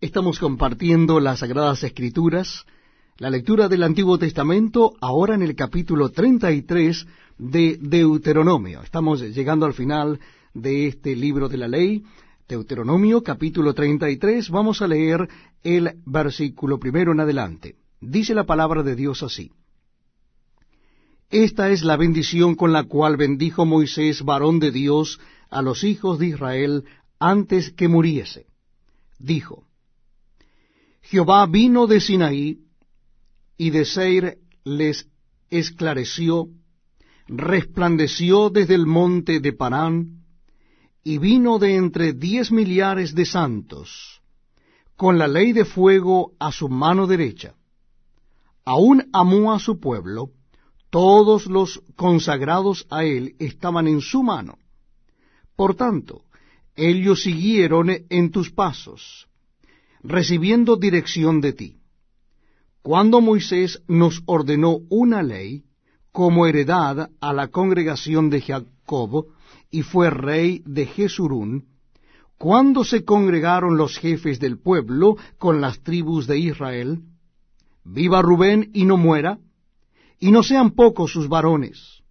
Estamos compartiendo las Sagradas Escrituras, la lectura del Antiguo Testamento, ahora en el capítulo 33 de Deuteronomio. Estamos llegando al final de este libro de la ley, Deuteronomio capítulo 33. Vamos a leer el versículo primero en adelante. Dice la palabra de Dios así. Esta es la bendición con la cual bendijo Moisés, varón de Dios, a los hijos de Israel antes que muriese. Dijo, Jehová vino de Sinaí, y de Seir les esclareció, resplandeció desde el monte de Parán, y vino de entre diez millares de santos, con la ley de fuego a su mano derecha. Aún amó a su pueblo, todos los consagrados a él estaban en su mano. Por tanto, ellos siguieron en tus pasos, recibiendo dirección de ti. Cuando Moisés nos ordenó una ley como heredad a la congregación de Jacob y fue rey de Jesurún, cuando se congregaron los jefes del pueblo con las tribus de Israel, viva Rubén y no muera, y no sean pocos sus varones.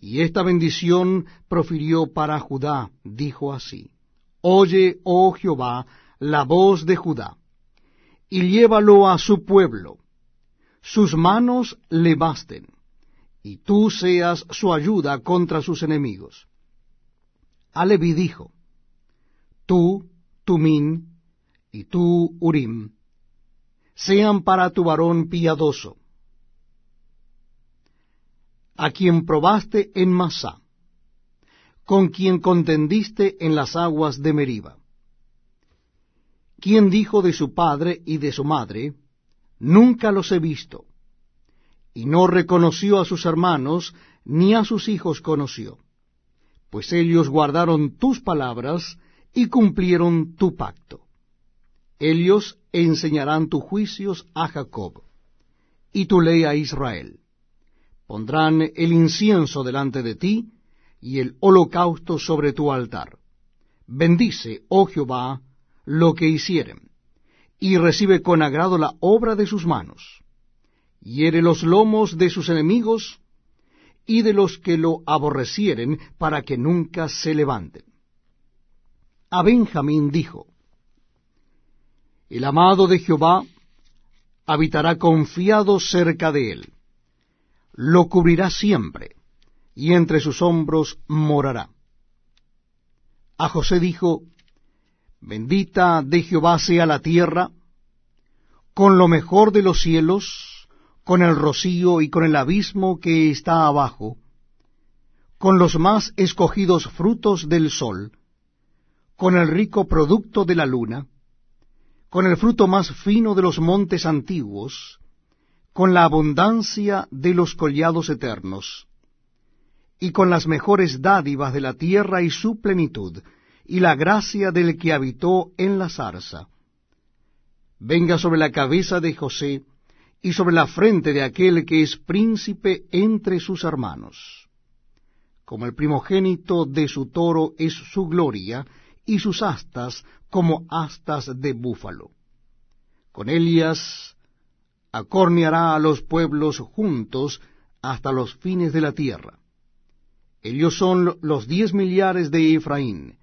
Y esta bendición profirió para Judá, dijo así, Oye, oh Jehová, la voz de Judá, y llévalo a su pueblo. Sus manos le basten, y tú seas su ayuda contra sus enemigos. A Leví dijo, Tú, Tumín, y tú, Urim, sean para tu varón piadoso, a quien probaste en Masá, con quien contendiste en las aguas de Meriba quien dijo de su padre y de su madre, Nunca los he visto, y no reconoció a sus hermanos, ni a sus hijos conoció, pues ellos guardaron tus palabras y cumplieron tu pacto. Ellos enseñarán tus juicios a Jacob, y tu ley a Israel. Pondrán el incienso delante de ti, y el holocausto sobre tu altar. Bendice, oh Jehová, lo que hicieren, y recibe con agrado la obra de sus manos. Hiere los lomos de sus enemigos y de los que lo aborrecieren, para que nunca se levanten. A Benjamín dijo, El amado de Jehová habitará confiado cerca de él, lo cubrirá siempre, y entre sus hombros morará. A José dijo, Bendita de Jehová sea la tierra, con lo mejor de los cielos, con el rocío y con el abismo que está abajo, con los más escogidos frutos del sol, con el rico producto de la luna, con el fruto más fino de los montes antiguos, con la abundancia de los collados eternos, y con las mejores dádivas de la tierra y su plenitud, y la gracia del que habitó en la zarza. Venga sobre la cabeza de José y sobre la frente de aquel que es príncipe entre sus hermanos. Como el primogénito de su toro es su gloria, y sus astas como astas de búfalo. Con ellas acorneará a los pueblos juntos hasta los fines de la tierra. Ellos son los diez millares de Efraín,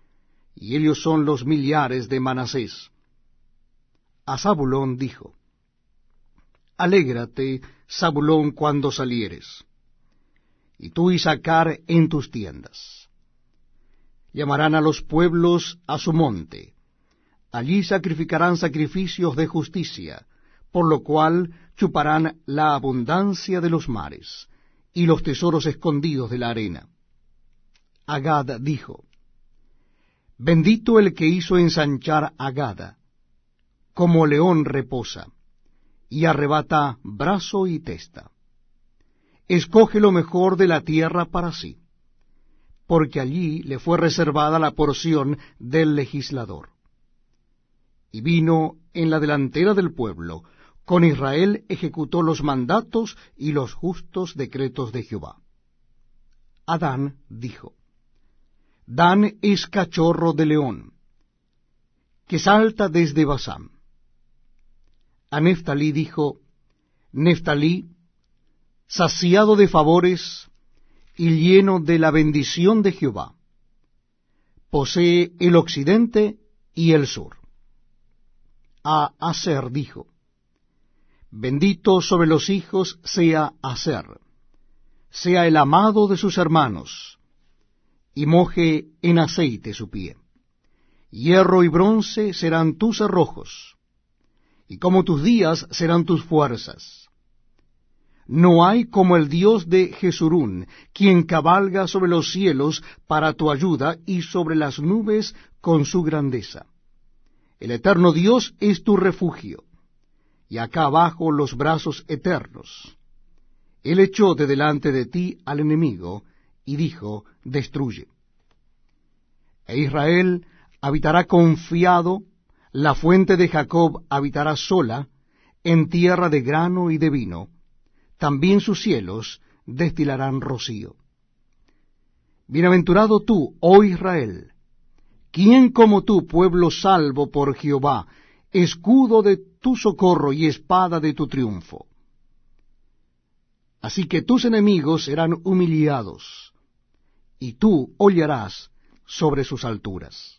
y ellos son los millares de Manasés. A Zabulón dijo, Alégrate, Zabulón, cuando salieres, y tú Isaacar en tus tiendas. Llamarán a los pueblos a su monte, allí sacrificarán sacrificios de justicia, por lo cual chuparán la abundancia de los mares, y los tesoros escondidos de la arena. Agad dijo, Bendito el que hizo ensanchar a Gada, como león reposa, y arrebata brazo y testa. Escoge lo mejor de la tierra para sí, porque allí le fue reservada la porción del legislador. Y vino en la delantera del pueblo, con Israel ejecutó los mandatos y los justos decretos de Jehová. Adán dijo, Dan es cachorro de león. que salta desde Basán. A Neftalí dijo, Neftalí, saciado de favores y lleno de la bendición de Jehová, posee el occidente y el sur. A Aser dijo, Bendito sobre los hijos sea Aser, sea el amado de sus hermanos, y moje en aceite su pie. Hierro y bronce serán tus arrojos, y como tus días serán tus fuerzas. No hay como el Dios de Jesurún, quien cabalga sobre los cielos para tu ayuda y sobre las nubes con su grandeza. El eterno Dios es tu refugio, y acá abajo los brazos eternos. Él echó de delante de ti al enemigo, y dijo, destruye. E Israel habitará confiado, la fuente de Jacob habitará sola, en tierra de grano y de vino, también sus cielos destilarán rocío. Bienaventurado tú, oh Israel, ¿quién como tú, pueblo salvo por Jehová, escudo de tu socorro y espada de tu triunfo? Así que tus enemigos serán humillados, y tú hollarás sobre sus alturas.